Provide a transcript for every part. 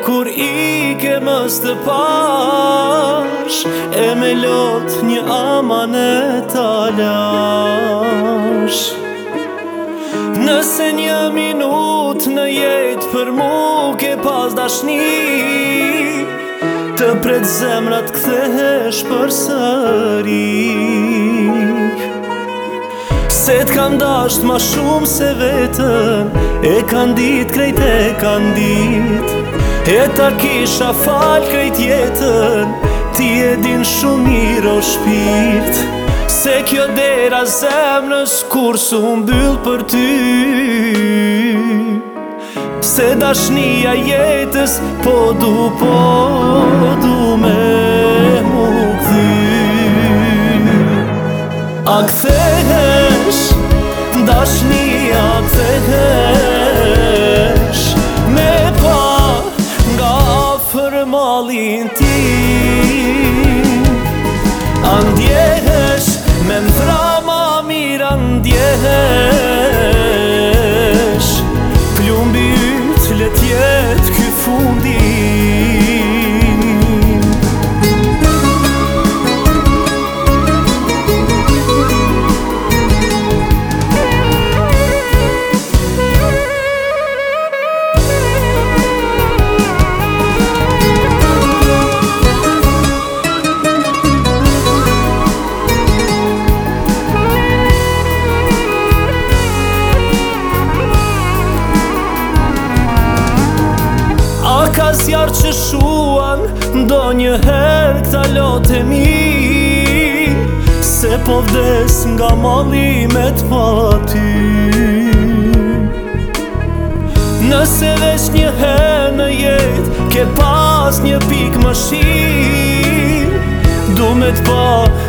kur i ke mës të pash E me lot një amanet alash Nëse një minut në jetë për mu ke pas dashni Të pret zemrat kthehesh për sëri Se t'kan dasht ma shumë se vetën E kan dit krejt e kan dit E ta kisha falë krejt jetën Ti e din shumë mirë o shpirt Se kjo dera zemrës kursu së mbyllë për ty Pse dashnia jetës po du po du me mu këthy A këthehesh, dashnia këthehesh Më linë ti Andjehes Më në framë mirë andjehes shuan Ndo një herë këta lotë e mi Se po vdes nga mali me të fati Nëse vesh një herë në jetë Ke pas një pik më shirë Do me të pa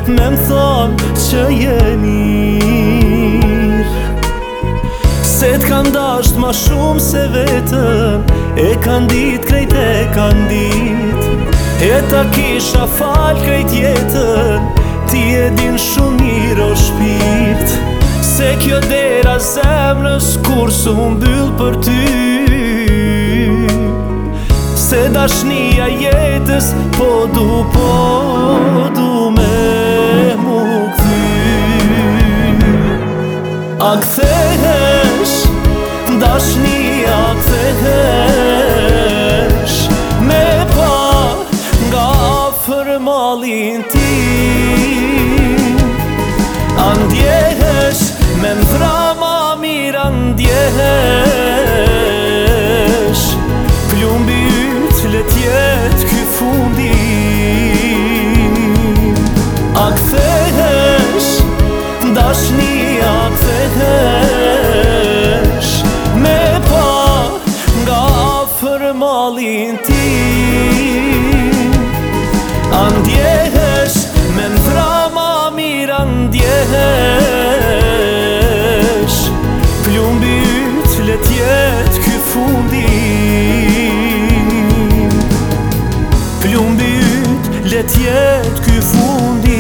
me më thonë që jeni E kam dasht ma shumë se vetën E kanë dit, krejt e kanë dit E ta kisha fal krejt jetën Ti e din shumë mirë o shpirt Se kjo dera zemrës kur su mbyll për ty Se dashnia jetës po du po du me mu këthy A këthehe Ndash një të hesh Me pa nga fër malin ti Andjesh, me më pra ma mirë andjesh Plumbit, letjet, ky fundi let jetë ky fundi